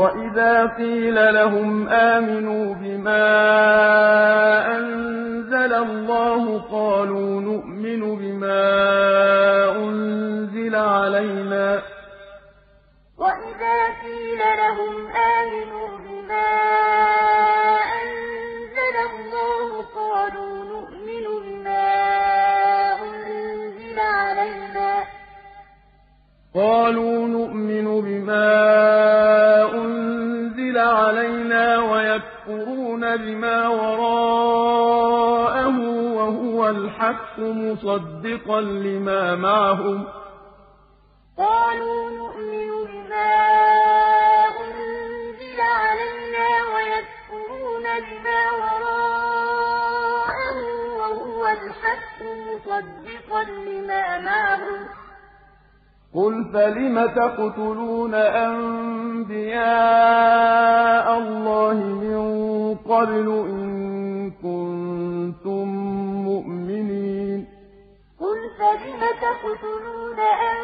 وَإِذَا قِيلَ لَهُمْ آمِنُوا بِمَا أَنزَلَ اللَّهُ قَالُوا نُؤْمِنُ بِمَا أُنزِلَ عَلَيْنَا وَإِذَا قِيلَ لَهُمْ آمِنُوا بِمَا أَنزَلَ اللَّهُ قَالُوا نُؤْمِنُ بِمَا أُنزِلَ عَلَيْنَا قَالُوا نُؤْمِنُ بِمَا أُنزِلَ عَلَيْنَا وَيَكْفُرُونَ بِمَا وَرَاءَهُ وَهُوَ الْحَقُّ مُصَدِّقًا لِّمَا مَعَهُمْ ۗ. قَالُوا نُؤْمِنُ بِمَا أُنزِلَ عَلَيْنَا وَيَكْفُرُونَ بِمَا وَرَاءَهُ وَهُوَ الْحَقُّ مُصَدِّقًا لِّمَا مَعَهُمْ ۗ. قُلْ فَلِمَ تَقْتُلُونَ أَنبِيَاءَ قَبْلُ إِن كُنتُم مُّؤْمِنِينَ. قُلْ فَلِمَ تَقْتُلُونَ أَنبِيَاءَ